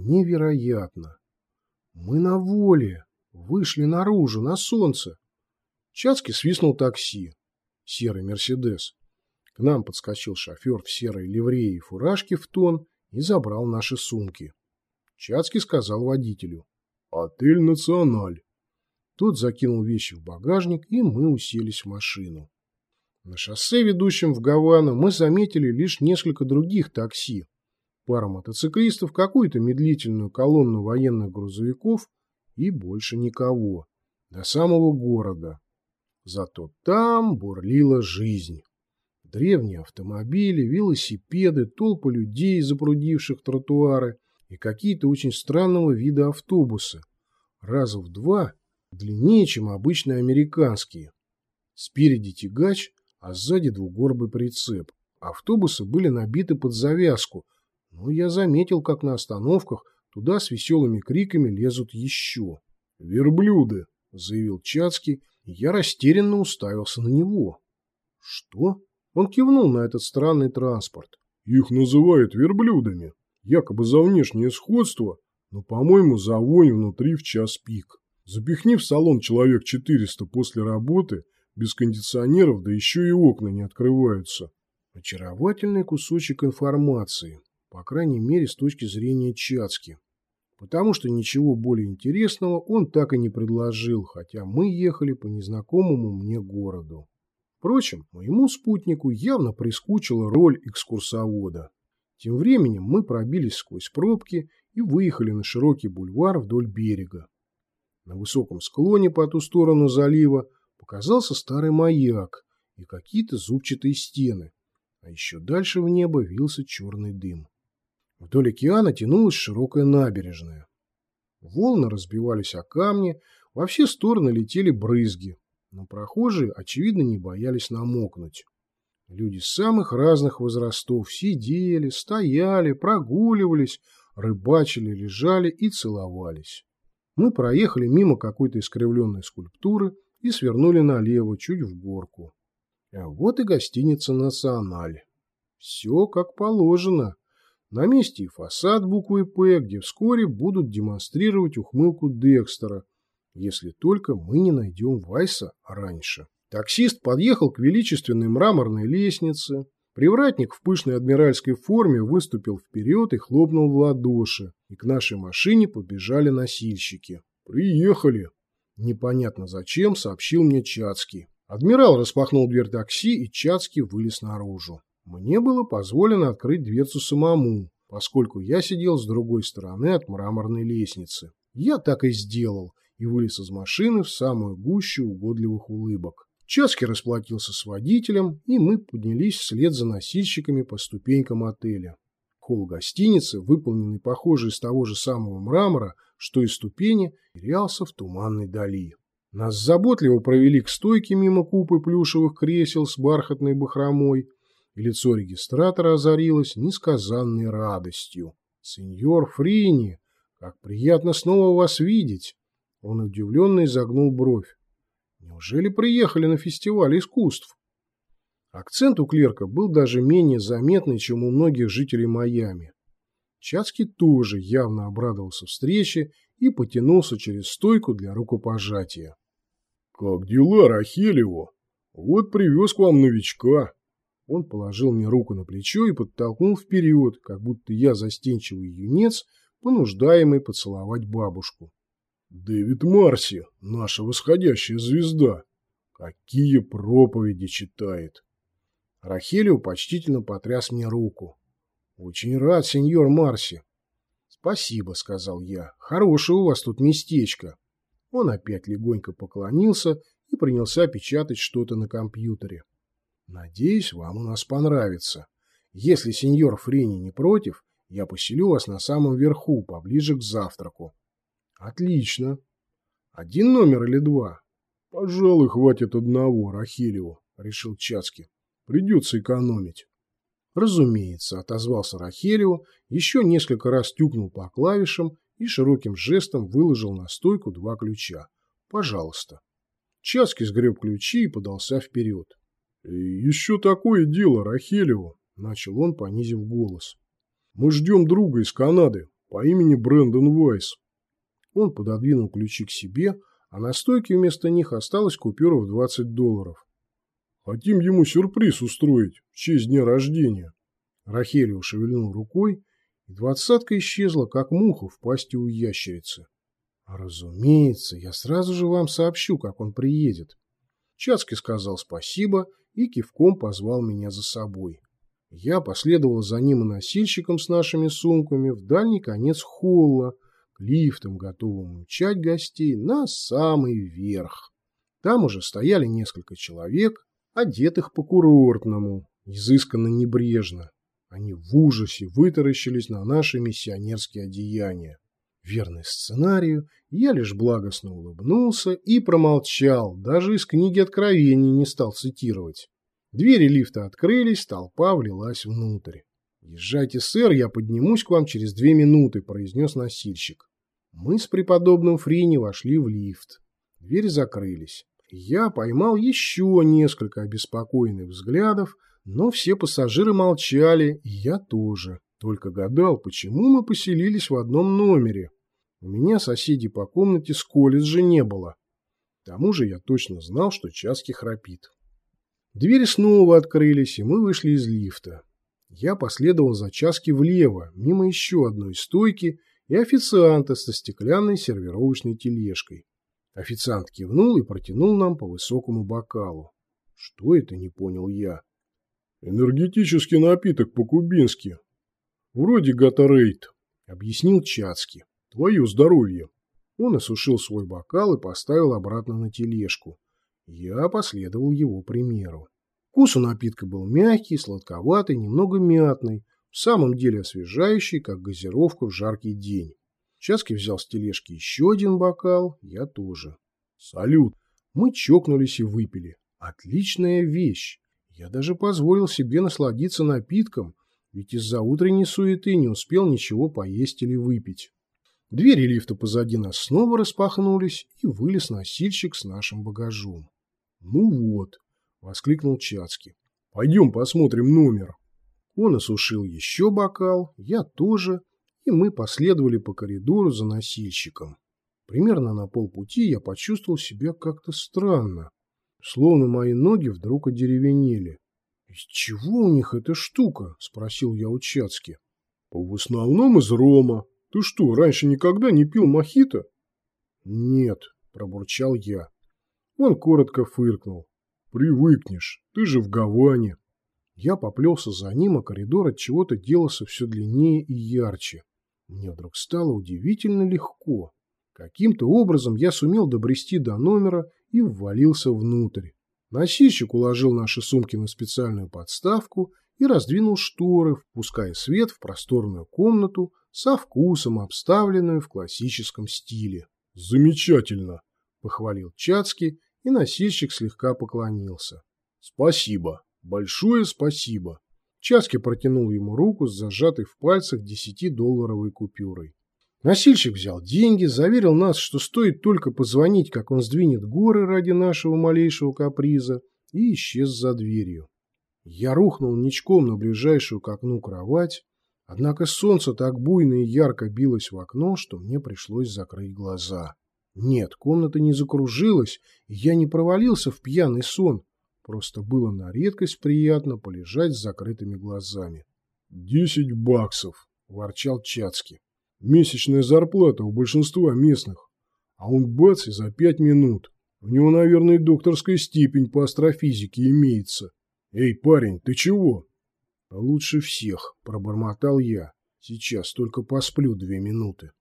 Невероятно. Мы на воле. Вышли наружу, на солнце. Чацкий свистнул такси. Серый «Мерседес». К нам подскочил шофер в серой ливрее и фуражке в тон и забрал наши сумки. Чацкий сказал водителю. «Отель «Националь». Тот закинул вещи в багажник, и мы уселись в машину. На шоссе, ведущем в Гавану, мы заметили лишь несколько других такси. Пару мотоциклистов, какую-то медлительную колонну военных грузовиков и больше никого. До самого города. Зато там бурлила жизнь. Древние автомобили, велосипеды, толпы людей, запрудивших тротуары, и какие-то очень странного вида автобусы. Раза в два длиннее, чем обычные американские. Спереди тягач, а сзади двугорбый прицеп. Автобусы были набиты под завязку, но я заметил, как на остановках туда с веселыми криками лезут еще. «Верблюды!» — заявил Чацкий, и я растерянно уставился на него. «Что?» Он кивнул на этот странный транспорт. «Их называют верблюдами, якобы за внешнее сходство, но, по-моему, за вонь внутри в час пик. Запихни в салон человек 400 после работы, без кондиционеров, да еще и окна не открываются». Очаровательный кусочек информации, по крайней мере, с точки зрения Чацки потому что ничего более интересного он так и не предложил, хотя мы ехали по незнакомому мне городу. Впрочем, моему спутнику явно прискучила роль экскурсовода. Тем временем мы пробились сквозь пробки и выехали на широкий бульвар вдоль берега. На высоком склоне по ту сторону залива показался старый маяк и какие-то зубчатые стены, а еще дальше в небо вился черный дым. Вдоль океана тянулась широкая набережная. Волны разбивались о камни, во все стороны летели брызги, но прохожие, очевидно, не боялись намокнуть. Люди самых разных возрастов сидели, стояли, прогуливались, рыбачили, лежали и целовались. Мы проехали мимо какой-то искривленной скульптуры и свернули налево, чуть в горку. А вот и гостиница «Националь». Все как положено. На месте и фасад буквы «П», где вскоре будут демонстрировать ухмылку Декстера, если только мы не найдем Вайса раньше. Таксист подъехал к величественной мраморной лестнице. Привратник в пышной адмиральской форме выступил вперед и хлопнул в ладоши, и к нашей машине побежали носильщики. «Приехали!» Непонятно зачем, сообщил мне Чацкий. Адмирал распахнул дверь такси, и Чацкий вылез наружу. Мне было позволено открыть дверцу самому, поскольку я сидел с другой стороны от мраморной лестницы. Я так и сделал и вылез из машины в самую гущу угодливых улыбок. Часки расплатился с водителем, и мы поднялись вслед за носильщиками по ступенькам отеля. Холл гостиницы, выполненный похоже из того же самого мрамора, что и ступени, терялся в туманной дали. Нас заботливо провели к стойке мимо купы плюшевых кресел с бархатной бахромой, и лицо регистратора озарилось несказанной радостью. «Сеньор Фрини, как приятно снова вас видеть!» Он удивленно изогнул бровь. «Неужели приехали на фестиваль искусств?» Акцент у клерка был даже менее заметный, чем у многих жителей Майами. Чацкий тоже явно обрадовался встрече и потянулся через стойку для рукопожатия. «Как дела, Рахелево? Вот привез к вам новичка. Он положил мне руку на плечо и подтолкнул вперед, как будто я застенчивый юнец, понуждаемый поцеловать бабушку. «Дэвид Марси, наша восходящая звезда! Какие проповеди читает!» Рахелио почтительно потряс мне руку. «Очень рад, сеньор Марси!» «Спасибо», — сказал я. «Хорошее у вас тут местечко». Он опять легонько поклонился и принялся печатать что-то на компьютере. Надеюсь, вам у нас понравится. Если сеньор Френи не против, я поселю вас на самом верху, поближе к завтраку. Отлично. Один номер или два? Пожалуй, хватит одного, Рахилеву, решил Чацки. Придется экономить. Разумеется, отозвался Рахелио, еще несколько раз тюкнул по клавишам и широким жестом выложил на стойку два ключа. Пожалуйста. Часки сгреб ключи и подался вперед. «Еще такое дело, Рахелева», – начал он, понизив голос. «Мы ждем друга из Канады, по имени Брэндон Вайс. Он пододвинул ключи к себе, а на стойке вместо них осталась купюра в 20 долларов. Хотим ему сюрприз устроить в честь дня рождения. Рахелио шевельнул рукой, и двадцатка исчезла, как муха в пасти у ящерицы. Разумеется, я сразу же вам сообщу, как он приедет. Чацкий сказал спасибо и кивком позвал меня за собой. Я последовал за ним и носильщиком с нашими сумками в дальний конец холла, к лифтам, готовым мчать гостей на самый верх. Там уже стояли несколько человек, одетых по-курортному, изысканно небрежно. Они в ужасе вытаращились на наши миссионерские одеяния. Верный сценарию, я лишь благостно улыбнулся и промолчал, даже из книги Откровений не стал цитировать. Двери лифта открылись, толпа влилась внутрь. «Езжайте, сэр, я поднимусь к вам через две минуты», – произнес носильщик. Мы с преподобным Фрини вошли в лифт. Двери закрылись. Я поймал еще несколько обеспокоенных взглядов, но все пассажиры молчали, и я тоже. Только гадал, почему мы поселились в одном номере. У меня соседей по комнате с колледжа не было. К тому же я точно знал, что Часки храпит. Двери снова открылись, и мы вышли из лифта. Я последовал за Часки влево, мимо еще одной стойки и официанта со стеклянной сервировочной тележкой. Официант кивнул и протянул нам по высокому бокалу. Что это, не понял я. Энергетический напиток по-кубински. Вроде Гатарейт, объяснил Чацки. Твое здоровье. Он осушил свой бокал и поставил обратно на тележку. Я последовал его примеру. Вкус у напитка был мягкий, сладковатый, немного мятный, в самом деле освежающий, как газировка в жаркий день. Часки взял с тележки еще один бокал, я тоже. Салют! Мы чокнулись и выпили. Отличная вещь. Я даже позволил себе насладиться напитком, ведь из-за утренней суеты не успел ничего поесть или выпить. Двери лифта позади нас снова распахнулись, и вылез носильщик с нашим багажом. «Ну вот», — воскликнул Чацкий, — «пойдем посмотрим номер». Он осушил еще бокал, я тоже, и мы последовали по коридору за носильщиком. Примерно на полпути я почувствовал себя как-то странно, словно мои ноги вдруг одеревенели. «Из чего у них эта штука?» – спросил я у Чацки. «В основном из рома. Ты что, раньше никогда не пил мохито?» «Нет», – пробурчал я. Он коротко фыркнул. «Привыкнешь, ты же в Гаване». Я поплелся за ним, а коридор от чего-то делался все длиннее и ярче. Мне вдруг стало удивительно легко. Каким-то образом я сумел добрести до номера и ввалился внутрь. Носильщик уложил наши сумки на специальную подставку и раздвинул шторы, впуская свет в просторную комнату со вкусом, обставленную в классическом стиле. «Замечательно!» – похвалил Чацкий, и носильщик слегка поклонился. «Спасибо! Большое спасибо!» Часки протянул ему руку с зажатой в пальцах десятидолларовой купюрой. Носильщик взял деньги, заверил нас, что стоит только позвонить, как он сдвинет горы ради нашего малейшего каприза, и исчез за дверью. Я рухнул ничком на ближайшую к окну кровать, однако солнце так буйно и ярко билось в окно, что мне пришлось закрыть глаза. Нет, комната не закружилась, и я не провалился в пьяный сон, Просто было на редкость приятно полежать с закрытыми глазами. «Десять баксов!» – ворчал Чацкий. «Месячная зарплата у большинства местных. А он бац и за пять минут. У него, наверное, докторская степень по астрофизике имеется. Эй, парень, ты чего?» «Лучше всех», – пробормотал я. «Сейчас только посплю две минуты».